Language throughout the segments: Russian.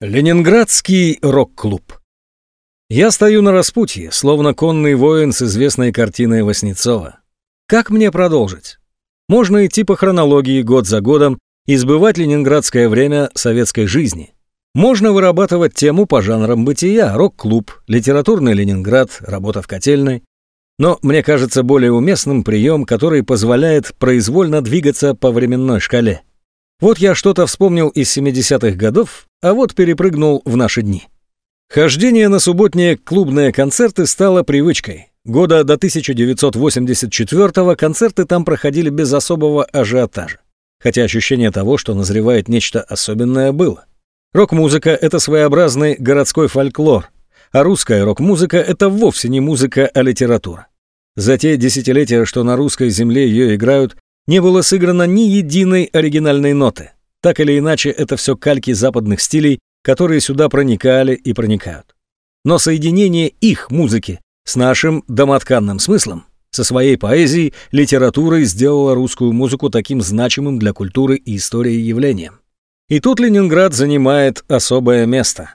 Ленинградский рок-клуб. Я стою на распутье, словно конный воин с известной картиной Васнецова. Как мне продолжить? Можно идти по хронологии год за годом, избывать ленинградское время советской жизни. Можно вырабатывать тему по жанрам бытия, рок-клуб, литературный Ленинград, работа в котельной. Но мне кажется более уместным прием, который позволяет произвольно двигаться по временной шкале. Вот я что-то вспомнил из 70-х годов, а вот перепрыгнул в наши дни. Хождение на субботние клубные концерты стало привычкой. Года до 1984-го концерты там проходили без особого ажиотажа. Хотя ощущение того, что назревает нечто особенное, было. Рок-музыка — это своеобразный городской фольклор, а русская рок-музыка — это вовсе не музыка, а литература. За те десятилетия, что на русской земле ее играют, не было сыграно ни единой оригинальной ноты. Так или иначе, это все кальки западных стилей, которые сюда проникали и проникают. Но соединение их музыки с нашим домотканным смыслом, со своей поэзией, литературой сделало русскую музыку таким значимым для культуры и истории явлением. И тут Ленинград занимает особое место.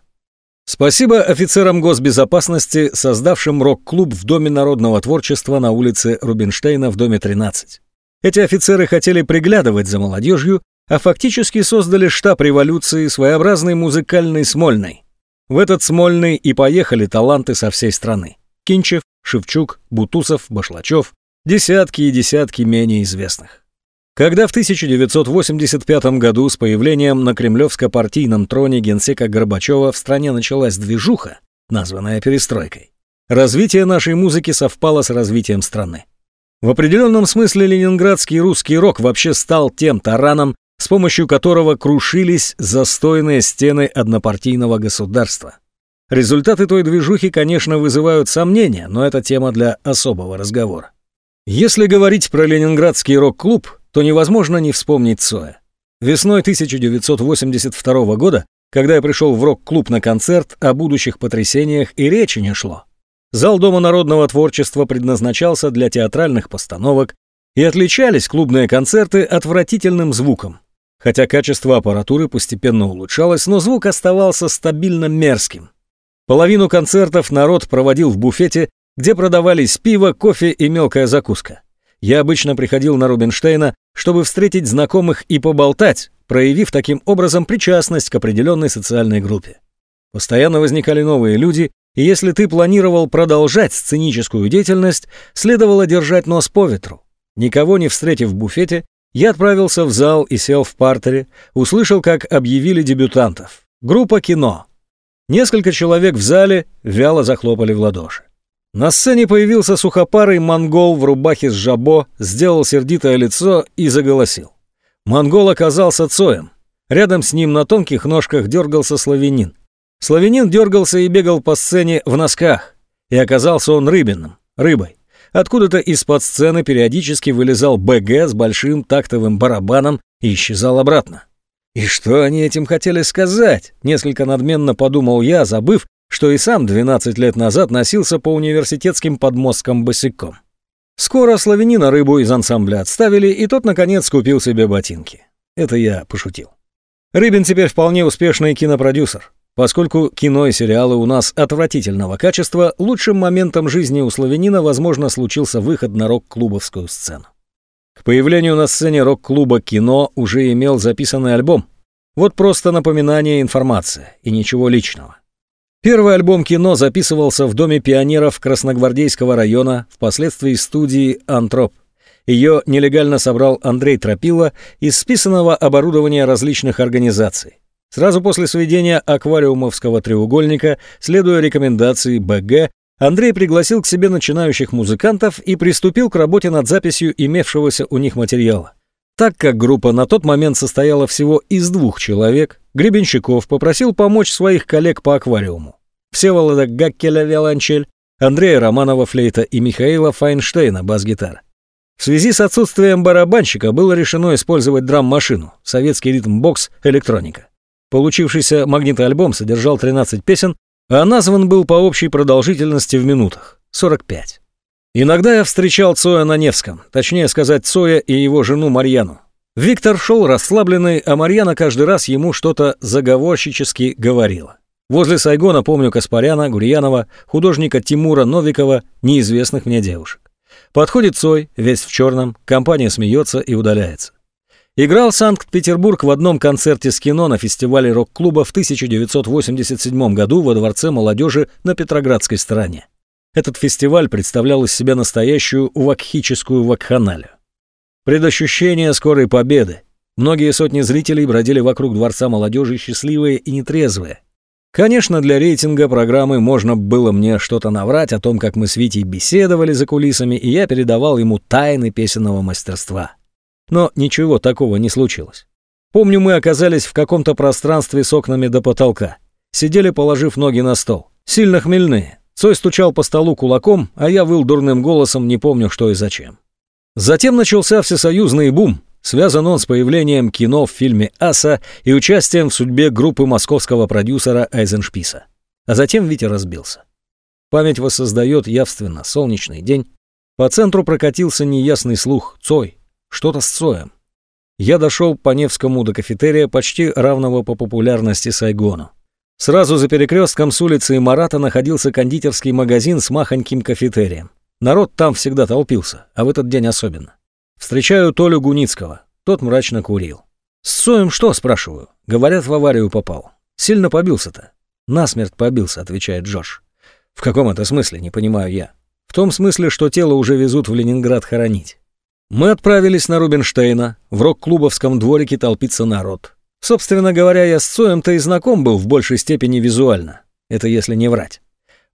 Спасибо офицерам госбезопасности, создавшим рок-клуб в Доме народного творчества на улице Рубинштейна в доме 13. Эти офицеры хотели приглядывать за молодежью, а фактически создали штаб революции, своеобразный музыкальный Смольный. В этот Смольный и поехали таланты со всей страны. Кинчев, Шевчук, Бутусов, Башлачев, десятки и десятки менее известных. Когда в 1985 году с появлением на кремлевско-партийном троне генсека Горбачева в стране началась движуха, названная перестройкой, развитие нашей музыки совпало с развитием страны. В определенном смысле ленинградский русский рок вообще стал тем тараном, с помощью которого крушились застойные стены однопартийного государства. Результаты той движухи, конечно, вызывают сомнения, но это тема для особого разговора. Если говорить про ленинградский рок-клуб, то невозможно не вспомнить Цоя. Весной 1982 года, когда я пришел в рок-клуб на концерт, о будущих потрясениях и речи не шло. Зал Дома народного творчества предназначался для театральных постановок, и отличались клубные концерты отвратительным звуком. Хотя качество аппаратуры постепенно улучшалось, но звук оставался стабильно мерзким. Половину концертов народ проводил в буфете, где продавались пиво, кофе и мелкая закуска. Я обычно приходил на Рубинштейна, чтобы встретить знакомых и поболтать, проявив таким образом причастность к определенной социальной группе. Постоянно возникали новые люди, и если ты планировал продолжать сценическую деятельность, следовало держать нос по ветру. Никого не встретив в буфете, я отправился в зал и сел в партере, услышал, как объявили дебютантов. Группа кино. Несколько человек в зале вяло захлопали в ладоши. На сцене появился сухопарый монгол в рубахе с жабо, сделал сердитое лицо и заголосил. Монгол оказался Цоем. Рядом с ним на тонких ножках дергался славянин. Славянин дергался и бегал по сцене в носках. И оказался он рыбиным, рыбой. Откуда-то из-под сцены периодически вылезал БГ с большим тактовым барабаном и исчезал обратно. И что они этим хотели сказать? Несколько надменно подумал я, забыв, что и сам 12 лет назад носился по университетским подмосткам босиком. Скоро славянина рыбу из ансамбля отставили, и тот, наконец, купил себе ботинки. Это я пошутил. Рыбин теперь вполне успешный кинопродюсер. Поскольку кино и сериалы у нас отвратительного качества, лучшим моментом жизни у славянина, возможно, случился выход на рок-клубовскую сцену. К появлению на сцене рок-клуба кино уже имел записанный альбом. Вот просто напоминание информация и ничего личного. Первый альбом кино записывался в Доме пионеров Красногвардейского района, впоследствии студии «Антроп». Ее нелегально собрал Андрей Тропила из списанного оборудования различных организаций. Сразу после сведения аквариумовского треугольника, следуя рекомендации БГ, Андрей пригласил к себе начинающих музыкантов и приступил к работе над записью имевшегося у них материала. Так как группа на тот момент состояла всего из двух человек, Гребенщиков попросил помочь своих коллег по аквариуму. Всеволода Гаккеля виолончель, Андрея Романова флейта и Михаила Файнштейна бас-гитара. В связи с отсутствием барабанщика было решено использовать драм-машину, советский ритм-бокс, электроника. Получившийся магнитоальбом содержал 13 песен, а назван был по общей продолжительности в минутах – 45. Иногда я встречал Цоя на Невском, точнее сказать, Цоя и его жену Марьяну. Виктор шел расслабленный, а Марьяна каждый раз ему что-то заговорщически говорила. Возле Сайгона помню Каспаряна, Гурьянова, художника Тимура Новикова, неизвестных мне девушек. Подходит Цой, весь в черном, компания смеется и удаляется. Играл Санкт-Петербург в одном концерте с кино на фестивале рок-клуба в 1987 году во Дворце молодежи на Петроградской стороне. Этот фестиваль представлял из себя настоящую вакхическую вакханалию. Предощущение скорой победы. Многие сотни зрителей бродили вокруг Дворца молодежи счастливые и нетрезвые. Конечно, для рейтинга программы можно было мне что-то наврать о том, как мы с Витей беседовали за кулисами, и я передавал ему тайны песенного мастерства. Но ничего такого не случилось. Помню, мы оказались в каком-то пространстве с окнами до потолка. Сидели, положив ноги на стол. Сильно хмельные. Цой стучал по столу кулаком, а я выл дурным голосом, не помню что и зачем. Затем начался всесоюзный бум. Связан он с появлением кино в фильме «Аса» и участием в судьбе группы московского продюсера Айзеншписа. А затем Витя разбился. Память воссоздает явственно солнечный день. По центру прокатился неясный слух «Цой». Что-то с Цоем. Я дошел по Невскому до кафетерия, почти равного по популярности Сайгону. Сразу за перекрестком с улицы Марата находился кондитерский магазин с махоньким кафетерием. Народ там всегда толпился, а в этот день особенно. Встречаю Толю Гуницкого. Тот мрачно курил. «С Соем что?» – спрашиваю. Говорят, в аварию попал. Сильно побился-то. «Насмерть побился», – отвечает Джордж. «В каком это смысле?» – не понимаю я. «В том смысле, что тело уже везут в Ленинград хоронить». Мы отправились на Рубинштейна. В рок-клубовском дворике толпится народ. Собственно говоря, я с Цоем-то и знаком был в большей степени визуально. Это если не врать.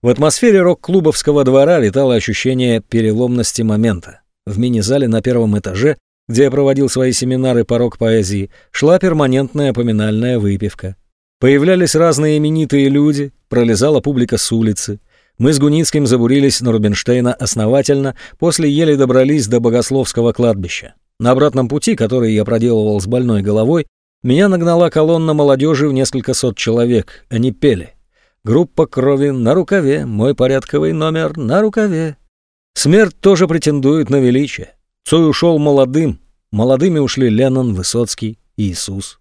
В атмосфере рок-клубовского двора витало ощущение переломности момента. В мини-зале на первом этаже, где я проводил свои семинары по рок-поэзии, шла перманентная поминальная выпивка. Появлялись разные именитые люди, пролезала публика с улицы. Мы с Гуницким забурились на Рубинштейна основательно, после еле добрались до Богословского кладбища. На обратном пути, который я проделывал с больной головой, меня нагнала колонна молодежи в несколько сот человек. Они пели. Группа крови на рукаве, мой порядковый номер на рукаве. Смерть тоже претендует на величие. Цой ушел молодым, молодыми ушли Леннон, Высоцкий, Иисус.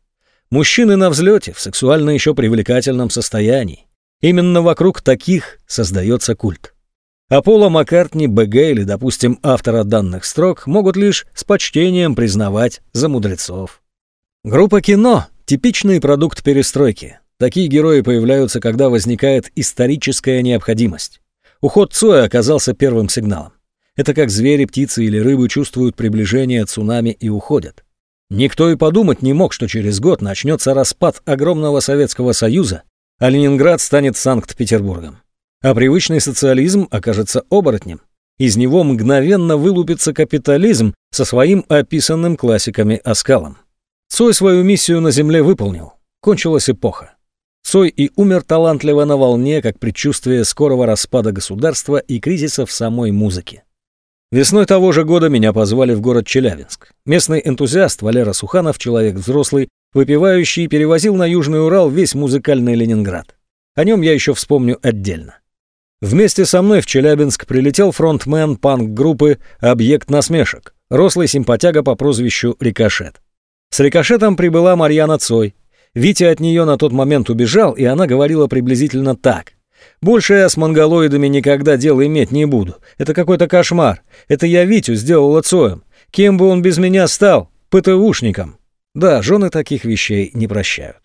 Мужчины на взлете, в сексуально еще привлекательном состоянии. Именно вокруг таких создается культ. Аполло Маккартни, БГ или, допустим, автора данных строк могут лишь с почтением признавать за мудрецов. Группа кино – типичный продукт перестройки. Такие герои появляются, когда возникает историческая необходимость. Уход Цоя оказался первым сигналом. Это как звери, птицы или рыбы чувствуют приближение цунами и уходят. Никто и подумать не мог, что через год начнется распад огромного Советского Союза, а Ленинград станет Санкт-Петербургом. А привычный социализм окажется оборотнем. Из него мгновенно вылупится капитализм со своим описанным классиками оскалом. Цой свою миссию на Земле выполнил. Кончилась эпоха. Цой и умер талантливо на волне, как предчувствие скорого распада государства и кризиса в самой музыке. Весной того же года меня позвали в город Челябинск. Местный энтузиаст Валера Суханов, человек взрослый, выпивающий, перевозил на Южный Урал весь музыкальный Ленинград. О нем я еще вспомню отдельно. Вместе со мной в Челябинск прилетел фронтмен панк-группы «Объект насмешек», рослый симпатяга по прозвищу Рикошет. С Рикошетом прибыла Марьяна Цой, Витя от нее на тот момент убежал, и она говорила приблизительно так. «Больше я с монголоидами никогда дела иметь не буду. Это какой-то кошмар. Это я Витю сделал отцоем. Кем бы он без меня стал? ПТУшником». Да, жены таких вещей не прощают.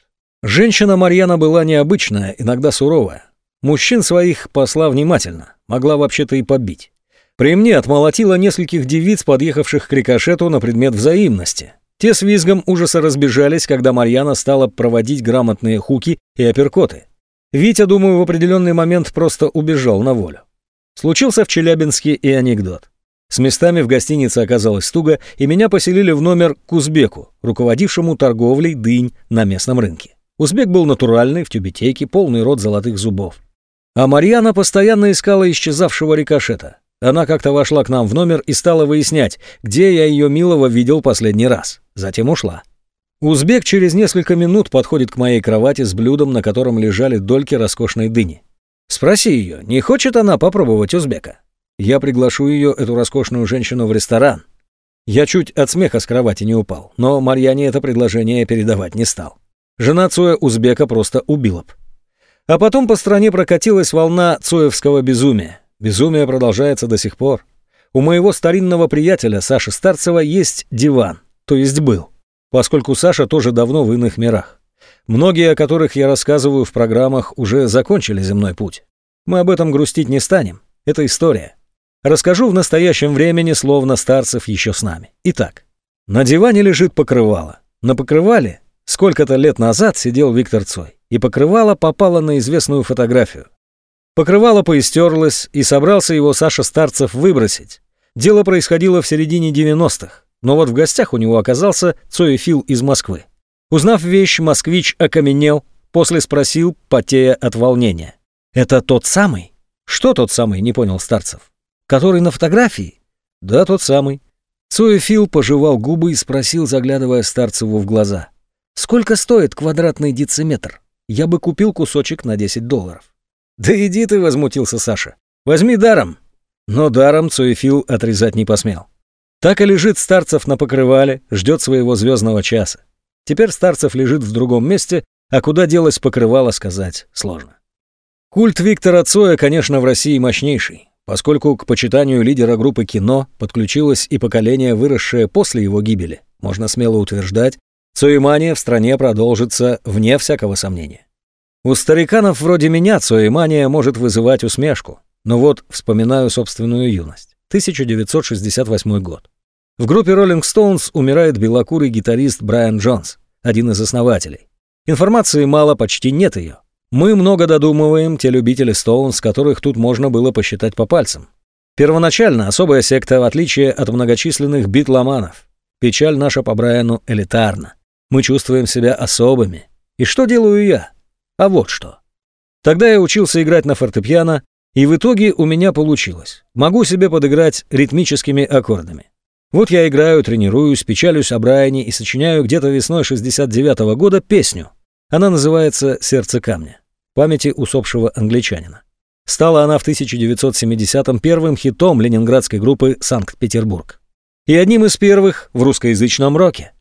Женщина Марьяна была необычная, иногда суровая. Мужчин своих посла внимательно, могла вообще-то и побить. При мне отмолотила нескольких девиц, подъехавших к рикошету на предмет взаимности. Те с визгом ужаса разбежались, когда Марьяна стала проводить грамотные хуки и апперкоты. Витя, думаю, в определенный момент просто убежал на волю. Случился в Челябинске и анекдот. С местами в гостинице оказалось туго, и меня поселили в номер к узбеку, руководившему торговлей дынь на местном рынке. Узбек был натуральный, в тюбетейке, полный рот золотых зубов. А Марьяна постоянно искала исчезавшего рикошета. Она как-то вошла к нам в номер и стала выяснять, где я ее милого видел последний раз. Затем ушла. Узбек через несколько минут подходит к моей кровати с блюдом, на котором лежали дольки роскошной дыни. Спроси ее, не хочет она попробовать узбека? Я приглашу ее, эту роскошную женщину, в ресторан. Я чуть от смеха с кровати не упал, но Марьяне это предложение передавать не стал. Жена Цоя Узбека просто убила б. А потом по стране прокатилась волна цоевского безумия. Безумие продолжается до сих пор. У моего старинного приятеля Саши Старцева есть диван, то есть был, поскольку Саша тоже давно в иных мирах. Многие, о которых я рассказываю в программах, уже закончили земной путь. Мы об этом грустить не станем. Это история. Расскажу в настоящем времени, словно Старцев еще с нами. Итак, на диване лежит покрывало. На покрывале сколько-то лет назад сидел Виктор Цой, и покрывало попало на известную фотографию. Покрывало поистерлось, и собрался его Саша Старцев выбросить. Дело происходило в середине 90-х, но вот в гостях у него оказался Цоефил из Москвы. Узнав вещь, москвич окаменел, после спросил, потея от волнения. «Это тот самый?» «Что тот самый?» — не понял Старцев. «Который на фотографии?» «Да, тот самый». Цоефил пожевал губы и спросил, заглядывая Старцеву в глаза. «Сколько стоит квадратный дециметр? Я бы купил кусочек на 10 долларов». «Да иди ты», — возмутился Саша. «Возьми даром». Но даром Цоефил отрезать не посмел. Так и лежит Старцев на покрывале, ждет своего звездного часа. Теперь Старцев лежит в другом месте, а куда делось покрывало, сказать сложно. Культ Виктора Цоя, конечно, в России мощнейший, поскольку к почитанию лидера группы кино подключилось и поколение, выросшее после его гибели. Можно смело утверждать, Цоемания в стране продолжится вне всякого сомнения. У стариканов вроде меня Цоемания может вызывать усмешку, но вот вспоминаю собственную юность. 1968 год. В группе Rolling Stones умирает белокурый гитарист Брайан Джонс, один из основателей. Информации мало, почти нет ее. Мы много додумываем, те любители Stones, которых тут можно было посчитать по пальцам. Первоначально особая секта, в отличие от многочисленных битломанов. Печаль наша по Брайану элитарна. Мы чувствуем себя особыми. И что делаю я? А вот что. Тогда я учился играть на фортепиано, и в итоге у меня получилось. Могу себе подыграть ритмическими аккордами. Вот я играю, тренируюсь, печалюсь о Брайане и сочиняю где-то весной 69 -го года песню. Она называется «Сердце камня» памяти усопшего англичанина. Стала она в 1970-м первым хитом ленинградской группы «Санкт-Петербург». И одним из первых в русскоязычном роке.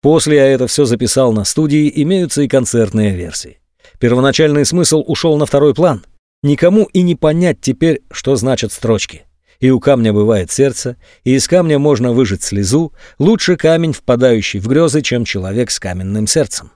После я это все записал на студии, имеются и концертные версии. Первоначальный смысл ушел на второй план. Никому и не понять теперь, что значат строчки и у камня бывает сердце, и из камня можно выжать слезу, лучше камень, впадающий в грезы, чем человек с каменным сердцем.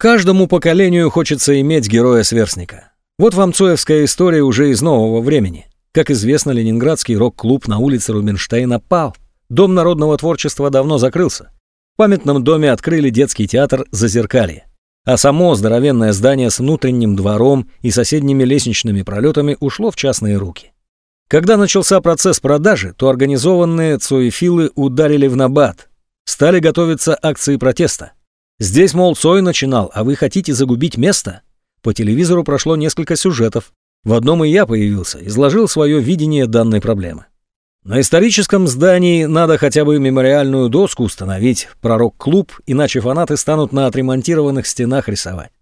Каждому поколению хочется иметь героя-сверстника. Вот вам Цоевская история уже из нового времени. Как известно, ленинградский рок-клуб на улице Рубинштейна пал. Дом народного творчества давно закрылся. В памятном доме открыли детский театр «Зазеркалье». А само здоровенное здание с внутренним двором и соседними лестничными пролетами ушло в частные руки. Когда начался процесс продажи, то организованные цоефилы ударили в набат. Стали готовиться акции протеста. Здесь, мол, Цой начинал, а вы хотите загубить место? По телевизору прошло несколько сюжетов. В одном и я появился, изложил свое видение данной проблемы. На историческом здании надо хотя бы мемориальную доску установить, пророк-клуб, иначе фанаты станут на отремонтированных стенах рисовать.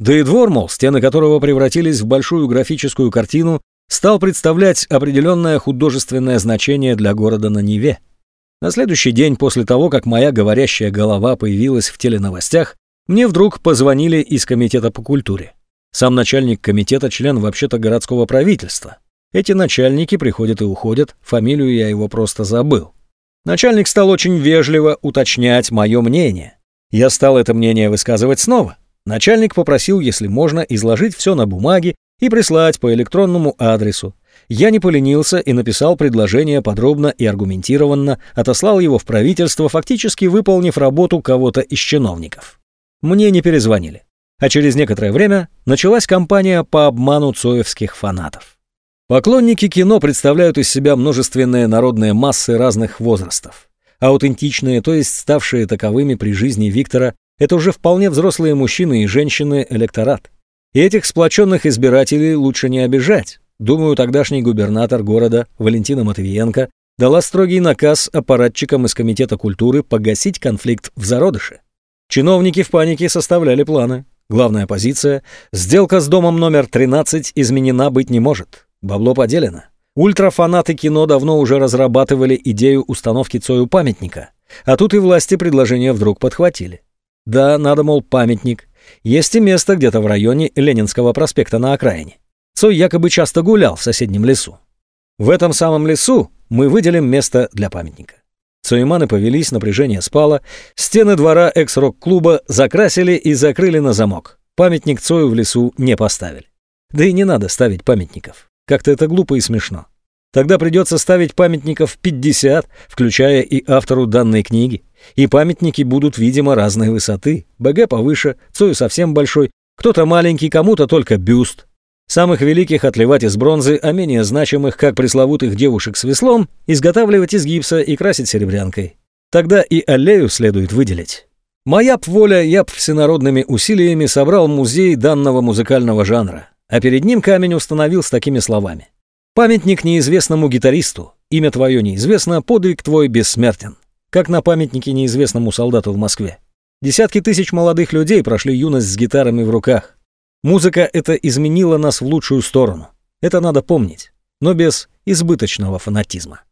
Да и двор, мол, стены которого превратились в большую графическую картину, стал представлять определенное художественное значение для города на Неве. На следующий день после того, как моя говорящая голова появилась в теленовостях, мне вдруг позвонили из комитета по культуре. Сам начальник комитета член вообще-то городского правительства. Эти начальники приходят и уходят, фамилию я его просто забыл. Начальник стал очень вежливо уточнять мое мнение. Я стал это мнение высказывать снова. Начальник попросил, если можно, изложить все на бумаге и прислать по электронному адресу. Я не поленился и написал предложение подробно и аргументированно, отослал его в правительство, фактически выполнив работу кого-то из чиновников. Мне не перезвонили. А через некоторое время началась кампания по обману цоевских фанатов. Поклонники кино представляют из себя множественные народные массы разных возрастов. Аутентичные, то есть ставшие таковыми при жизни Виктора, это уже вполне взрослые мужчины и женщины электорат. И этих сплоченных избирателей лучше не обижать. Думаю, тогдашний губернатор города Валентина Матвиенко дала строгий наказ аппаратчикам из Комитета культуры погасить конфликт в зародыше. Чиновники в панике составляли планы. Главная позиция – сделка с домом номер 13 изменена быть не может. Бабло поделено. Ультрафанаты кино давно уже разрабатывали идею установки Цою памятника. А тут и власти предложение вдруг подхватили. Да, надо, мол, памятник. Есть и место где-то в районе Ленинского проспекта на окраине. Цой якобы часто гулял в соседнем лесу. В этом самом лесу мы выделим место для памятника. Цуиманы повелись, напряжение спало, стены двора экс-рок-клуба закрасили и закрыли на замок. Памятник Цою в лесу не поставили. Да и не надо ставить памятников. Как-то это глупо и смешно. Тогда придется ставить памятников 50, включая и автору данной книги. И памятники будут, видимо, разной высоты. БГ повыше, Цою совсем большой, кто-то маленький, кому-то только бюст. Самых великих отливать из бронзы, а менее значимых, как пресловутых девушек с веслом, изготавливать из гипса и красить серебрянкой. Тогда и аллею следует выделить. Моя б воля, я б всенародными усилиями собрал музей данного музыкального жанра, а перед ним камень установил с такими словами. Памятник неизвестному гитаристу. Имя твое неизвестно, подвиг твой бессмертен. Как на памятнике неизвестному солдату в Москве. Десятки тысяч молодых людей прошли юность с гитарами в руках. Музыка это изменила нас в лучшую сторону. Это надо помнить, но без избыточного фанатизма.